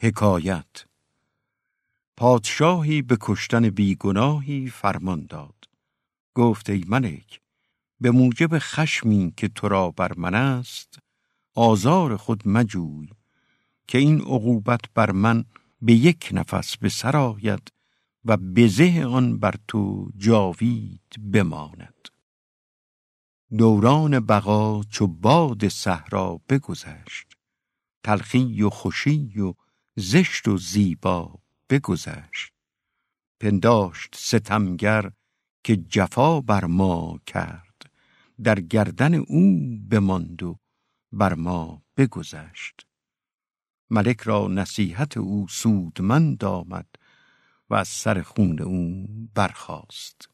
حکایت. پادشاهی به کشتن بیگناهی فرمان داد. گفت ای ملک به موجب خشمی که تو را بر من است آزار خود مجوی که این عقوبت بر من به یک نفس به سر آید و بزه آن بر تو جاوید بماند. دوران بقا چو باد صحرا بگذشت. تلخی و خوشی و زشت و زیبا بگذشت. پنداشت ستمگر که جفا بر ما کرد. در گردن او بماند و بر ما بگذشت. ملک را نصیحت او سودمند آمد و از سر خون او برخاست.